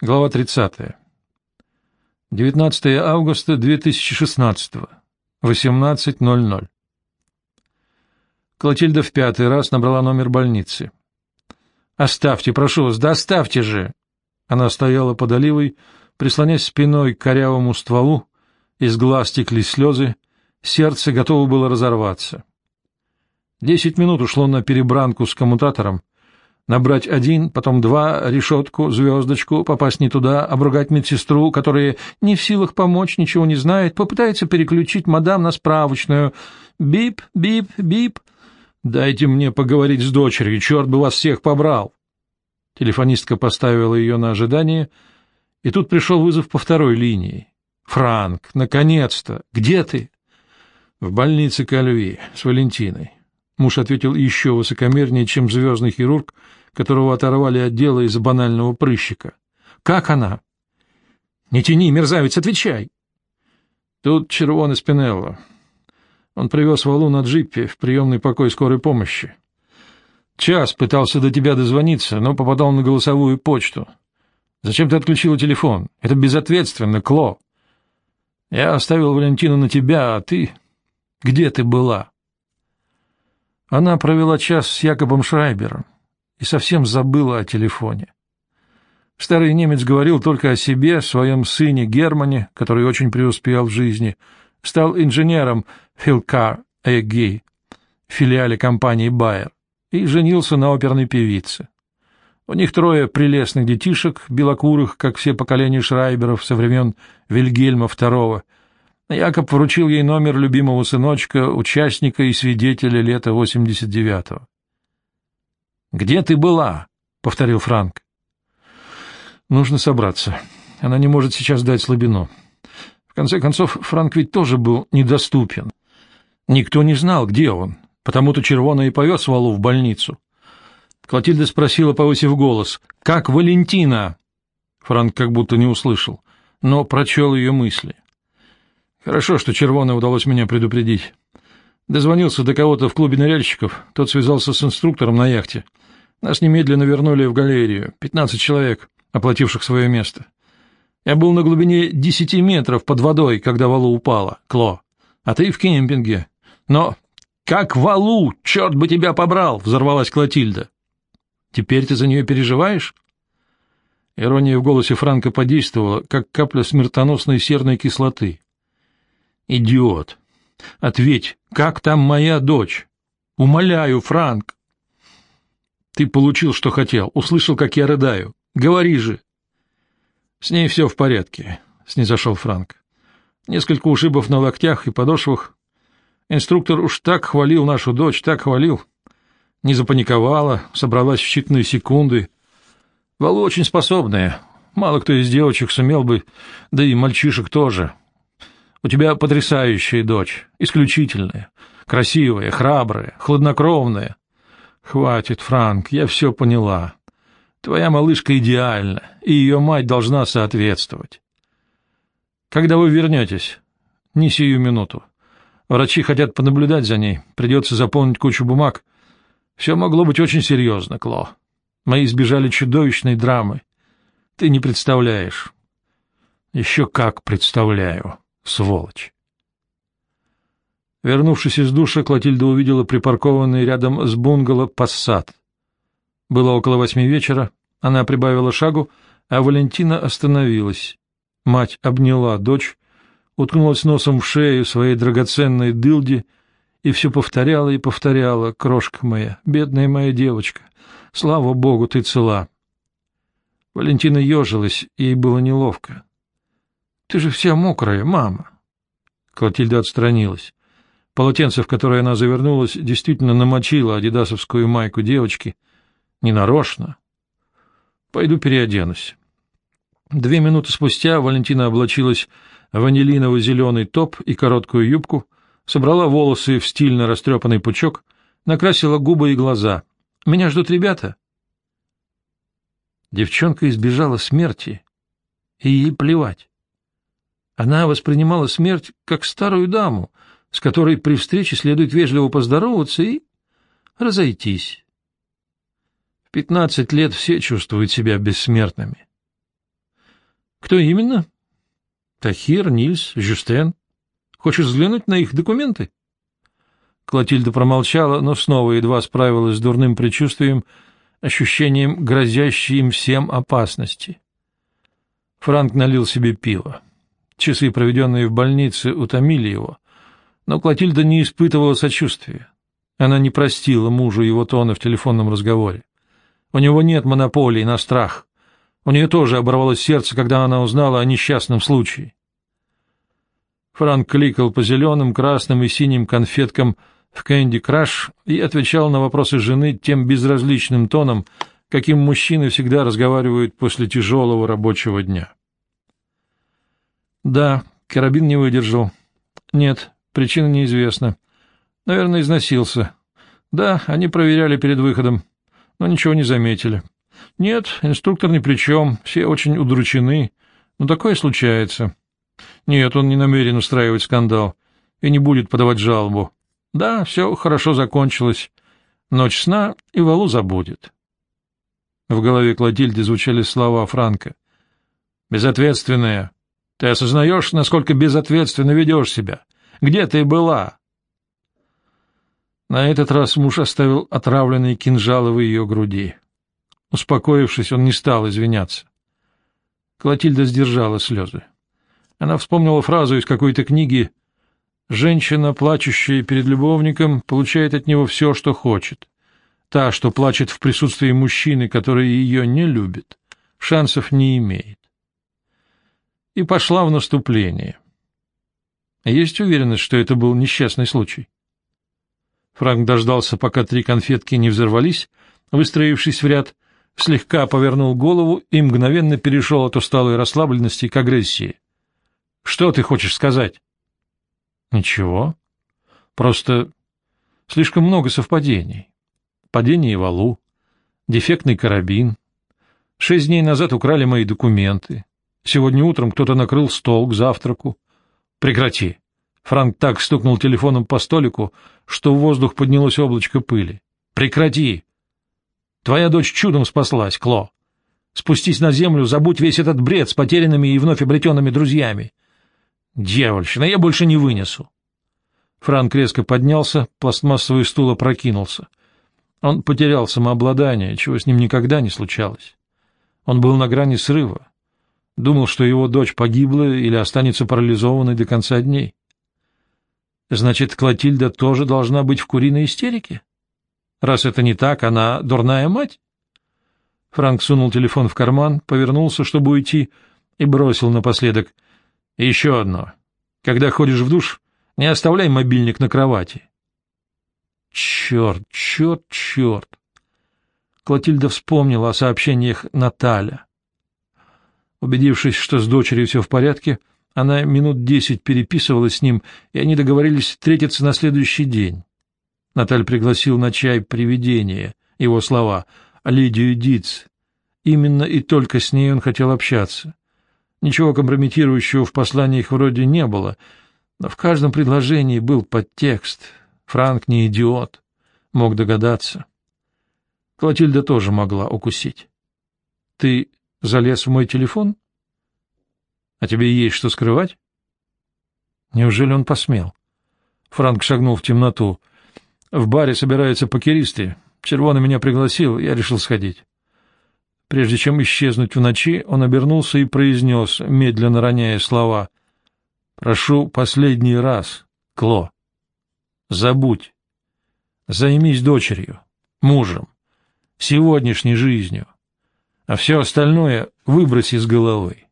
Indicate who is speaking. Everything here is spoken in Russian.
Speaker 1: Глава 30. 19 августа 2016. 18.00. Клотильда в пятый раз набрала номер больницы. «Оставьте, прошу вас, да же!» Она стояла под оливой, прислонясь спиной к корявому стволу, из глаз текли слезы, сердце готово было разорваться. Десять минут ушло на перебранку с коммутатором, Набрать один, потом два, решетку, звездочку, попасть не туда, обругать медсестру, которая не в силах помочь, ничего не знает, попытается переключить мадам на справочную. Бип, бип, бип. Дайте мне поговорить с дочерью, черт бы вас всех побрал. Телефонистка поставила ее на ожидание, и тут пришел вызов по второй линии. «Франк, наконец-то! Где ты?» «В больнице Кальви с Валентиной». Муж ответил еще высокомернее, чем звездный хирург, которого оторвали от дела из-за банального прыщика. «Как она?» «Не тяни, мерзавец, отвечай!» «Тут червоный Спинелло. Он привез валу на джипе в приемный покой скорой помощи. Час пытался до тебя дозвониться, но попадал на голосовую почту. Зачем ты отключила телефон? Это безответственно, Кло. Я оставил Валентину на тебя, а ты... Где ты была?» Она провела час с Якобом Шрайбером и совсем забыла о телефоне. Старый немец говорил только о себе, своем сыне Германе, который очень преуспел в жизни, стал инженером Филкар Эгги, филиале компании Байер, и женился на оперной певице. У них трое прелестных детишек, белокурых, как все поколения Шрайберов со времен Вильгельма II. Якоб вручил ей номер любимого сыночка, участника и свидетеля лета 89-го. «Где ты была?» — повторил Франк. «Нужно собраться. Она не может сейчас дать слабину. В конце концов, Франк ведь тоже был недоступен. Никто не знал, где он, потому-то Червона и повез Валу в больницу». Клотильда спросила, повысив голос, «Как Валентина?» Франк как будто не услышал, но прочел ее мысли. «Хорошо, что Червона удалось меня предупредить». Дозвонился до кого-то в клубе ныряльщиков, тот связался с инструктором на яхте. Нас немедленно вернули в галерею, пятнадцать человек, оплативших свое место. Я был на глубине десяти метров под водой, когда валу упала, Кло, а ты в кемпинге. Но как валу, черт бы тебя побрал, взорвалась Клотильда. Теперь ты за нее переживаешь? Ирония в голосе Франка подействовала, как капля смертоносной серной кислоты. «Идиот! Ответь, как там моя дочь? Умоляю, Франк!» «Ты получил, что хотел, услышал, как я рыдаю. Говори же!» «С ней все в порядке», — снизошел Франк. «Несколько ушибов на локтях и подошвах. Инструктор уж так хвалил нашу дочь, так хвалил. Не запаниковала, собралась в считанные секунды. Валу очень способная. Мало кто из девочек сумел бы, да и мальчишек тоже. У тебя потрясающая дочь, исключительная, красивая, храбрая, хладнокровная. Хватит, Франк, я все поняла. Твоя малышка идеальна, и ее мать должна соответствовать. Когда вы вернетесь? Не сию минуту. Врачи хотят понаблюдать за ней, придется заполнить кучу бумаг. Все могло быть очень серьезно, Кло. Мы избежали чудовищной драмы. Ты не представляешь. Еще как представляю сволочь. Вернувшись из душа, Клотильда увидела припаркованный рядом с бунгало пассат. Было около восьми вечера, она прибавила шагу, а Валентина остановилась. Мать обняла дочь, уткнулась носом в шею своей драгоценной дылди и все повторяла и повторяла, «Крошка моя, бедная моя девочка, слава богу, ты цела». Валентина ежилась, ей было неловко. Ты же вся мокрая, мама. Клотильда отстранилась. Полотенце, в которое она завернулась, действительно намочило адидасовскую майку девочки. Ненарочно. Пойду переоденусь. Две минуты спустя Валентина облачилась в ванилиново-зеленый топ и короткую юбку, собрала волосы в стильно растрепанный пучок, накрасила губы и глаза. «Меня ждут ребята?» Девчонка избежала смерти, и ей плевать. Она воспринимала смерть как старую даму, с которой при встрече следует вежливо поздороваться и разойтись. В пятнадцать лет все чувствуют себя бессмертными. Кто именно? Тахир, Нильс, Жюстен. Хочешь взглянуть на их документы? Клотильда промолчала, но снова едва справилась с дурным предчувствием, ощущением грозящей им всем опасности. Франк налил себе пиво. Часы, проведенные в больнице, утомили его, но Клотильда не испытывала сочувствия. Она не простила мужу его тона в телефонном разговоре. У него нет монополии на страх. У нее тоже оборвалось сердце, когда она узнала о несчастном случае. Франк кликал по зеленым, красным и синим конфеткам в Кэнди Краш и отвечал на вопросы жены тем безразличным тоном, каким мужчины всегда разговаривают после тяжелого рабочего дня. Да, карабин не выдержал. Нет, причина неизвестна. Наверное, износился. Да, они проверяли перед выходом, но ничего не заметили. Нет, инструктор ни при чем, все очень удручены, но такое случается. Нет, он не намерен устраивать скандал и не будет подавать жалобу. Да, все хорошо закончилось. Ночь сна, и Валу забудет. В голове Клотильды звучали слова Франка. «Безответственная. Ты осознаешь, насколько безответственно ведешь себя? Где ты была?» На этот раз муж оставил отравленные кинжалы в ее груди. Успокоившись, он не стал извиняться. Клотильда сдержала слезы. Она вспомнила фразу из какой-то книги «Женщина, плачущая перед любовником, получает от него все, что хочет. Та, что плачет в присутствии мужчины, который ее не любит, шансов не имеет». И пошла в наступление. Есть уверенность, что это был несчастный случай? Франк дождался, пока три конфетки не взорвались, выстроившись в ряд, слегка повернул голову и мгновенно перешел от усталой расслабленности к агрессии. Что ты хочешь сказать? Ничего. Просто слишком много совпадений. Падение валу, дефектный карабин. Шесть дней назад украли мои документы. Сегодня утром кто-то накрыл стол к завтраку. Прекрати. Франк так стукнул телефоном по столику, что в воздух поднялось облачко пыли. Прекрати. Твоя дочь чудом спаслась, Кло. Спустись на землю, забудь весь этот бред с потерянными и вновь обретенными друзьями. Дьявольщина, я больше не вынесу. Франк резко поднялся, пластмассовый стул опрокинулся. Он потерял самообладание, чего с ним никогда не случалось. Он был на грани срыва. Думал, что его дочь погибла или останется парализованной до конца дней. Значит, Клотильда тоже должна быть в куриной истерике? Раз это не так, она дурная мать? Франк сунул телефон в карман, повернулся, чтобы уйти, и бросил напоследок — еще одно. Когда ходишь в душ, не оставляй мобильник на кровати. Черт, черт, черт. Клотильда вспомнила о сообщениях Наталя. Убедившись, что с дочерью все в порядке, она минут десять переписывалась с ним, и они договорились встретиться на следующий день. Наталь пригласил на чай привидение, его слова, Лидию Диц. Именно и только с ней он хотел общаться. Ничего компрометирующего в посланиях вроде не было, но в каждом предложении был подтекст. Франк не идиот, мог догадаться. Клотильда тоже могла укусить. — Ты залез в мой телефон? — А тебе есть что скрывать? Неужели он посмел? Франк шагнул в темноту. В баре собираются покеристы. Червоный меня пригласил, я решил сходить. Прежде чем исчезнуть в ночи, он обернулся и произнес, медленно роняя слова, «Прошу последний раз, Кло, забудь, займись дочерью, мужем, сегодняшней жизнью, а все остальное выбрось из головы».